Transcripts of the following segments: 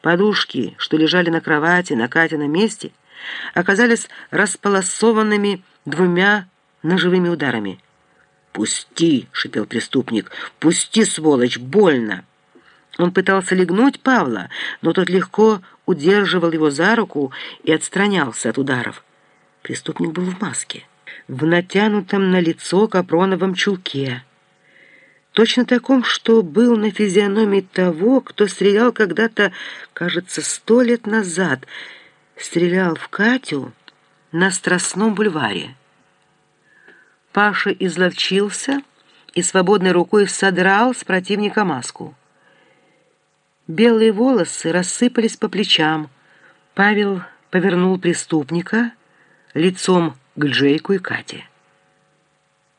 Подушки, что лежали на кровати, на Кате на месте, оказались располосованными двумя ножевыми ударами. «Пусти!» — шипел преступник. «Пусти, сволочь! Больно!» Он пытался легнуть Павла, но тот легко удерживал его за руку и отстранялся от ударов. Преступник был в маске, в натянутом на лицо капроновом чулке. Точно таком, что был на физиономии того, кто стрелял когда-то, кажется, сто лет назад, стрелял в Катю на Страстном бульваре. Паша изловчился и свободной рукой содрал с противника маску. Белые волосы рассыпались по плечам. Павел повернул преступника лицом к Джейку и Кате.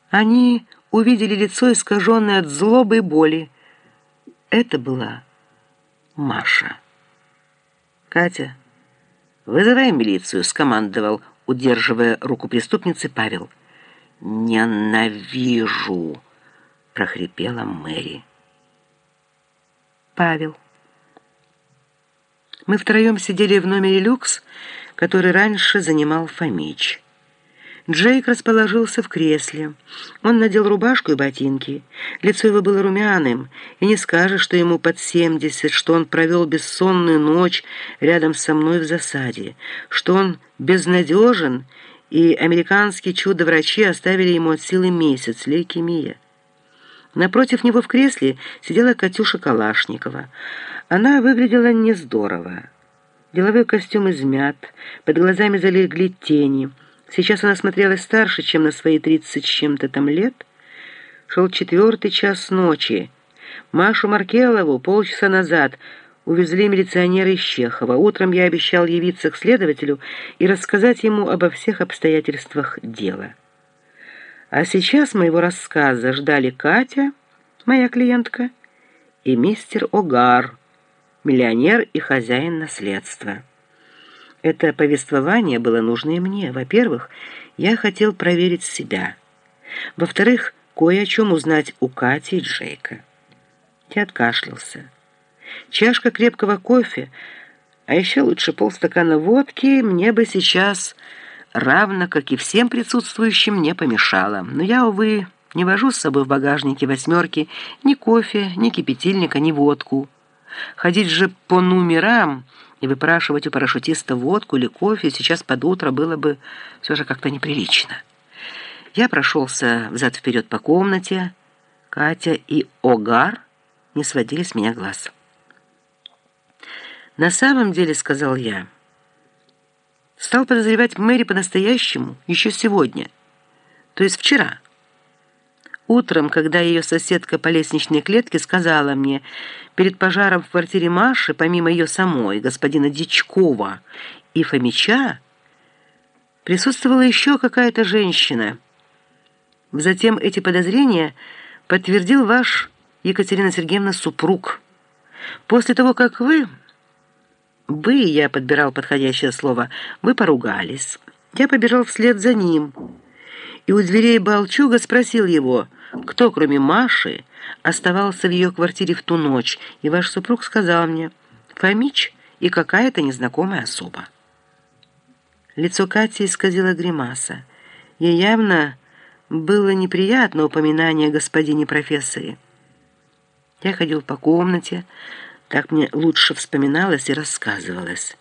Они увидели лицо, искаженное от злобы и боли. Это была Маша. «Катя, вызывай милицию», — скомандовал, удерживая руку преступницы Павел. «Ненавижу!» — прохрипела Мэри. Павел. Мы втроем сидели в номере «Люкс», который раньше занимал Фомич. Джейк расположился в кресле. Он надел рубашку и ботинки. Лицо его было румяным, и не скажешь, что ему под семьдесят, что он провел бессонную ночь рядом со мной в засаде, что он безнадежен, и американские чудо-врачи оставили ему от силы месяц, лейкемия. Напротив него в кресле сидела Катюша Калашникова. Она выглядела не здорово. Деловой костюм измят, под глазами залегли тени. Сейчас она смотрелась старше, чем на свои тридцать с чем-то там лет. Шел четвертый час ночи. Машу Маркелову полчаса назад увезли милиционеры из Чехова. Утром я обещал явиться к следователю и рассказать ему обо всех обстоятельствах дела. А сейчас моего рассказа ждали Катя, моя клиентка, и мистер Огар, миллионер и хозяин наследства. Это повествование было нужно и мне. Во-первых, я хотел проверить себя. Во-вторых, кое о чем узнать у Кати и Джейка. Я откашлялся. Чашка крепкого кофе, а еще лучше полстакана водки мне бы сейчас равно как и всем присутствующим, не помешало. Но я, увы, не вожу с собой в багажнике восьмерки ни кофе, ни кипятильника, ни водку. Ходить же по номерам и выпрашивать у парашютиста водку или кофе сейчас под утро было бы все же как-то неприлично. Я прошелся взад-вперед по комнате. Катя и Огар не сводили с меня глаз. «На самом деле, — сказал я, — стал подозревать Мэри по-настоящему еще сегодня, то есть вчера. Утром, когда ее соседка по лестничной клетке сказала мне, перед пожаром в квартире Маши, помимо ее самой, господина Дичкова и Фомича, присутствовала еще какая-то женщина. Затем эти подозрения подтвердил ваш, Екатерина Сергеевна, супруг. После того, как вы... «Вы», — я подбирал подходящее слово, — «вы поругались». Я побежал вслед за ним. И у дверей Балчуга спросил его, кто, кроме Маши, оставался в ее квартире в ту ночь, и ваш супруг сказал мне, «Фомич и какая-то незнакомая особа». Лицо Кати исказило гримаса. Ей явно было неприятно упоминание господине профессоре. Я ходил по комнате, так мне лучше вспоминалось и рассказывалось.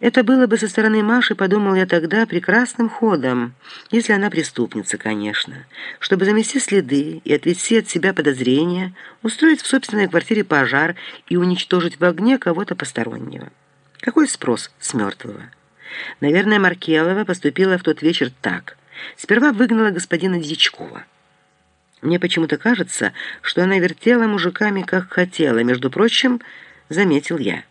Это было бы со стороны Маши, подумал я тогда, прекрасным ходом, если она преступница, конечно, чтобы замести следы и отвести от себя подозрения, устроить в собственной квартире пожар и уничтожить в огне кого-то постороннего. Какой спрос с мертвого? Наверное, Маркелова поступила в тот вечер так. Сперва выгнала господина Дьячкова. Мне почему-то кажется, что она вертела мужиками, как хотела. Между прочим, заметил я.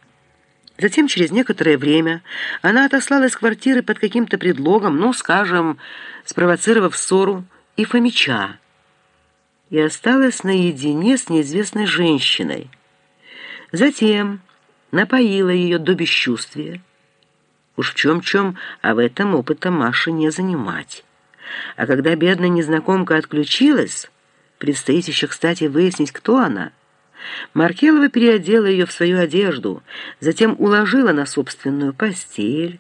Затем, через некоторое время, она отослала из квартиры под каким-то предлогом, ну, скажем, спровоцировав ссору, и Фомича, и осталась наедине с неизвестной женщиной. Затем напоила ее до бесчувствия. Уж в чем-чем, а в этом опыта Маши не занимать. А когда бедная незнакомка отключилась... Предстоит еще, кстати, выяснить, кто она. Маркелова переодела ее в свою одежду, затем уложила на собственную постель,